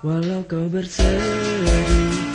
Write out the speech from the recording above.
Walau kau bersedih.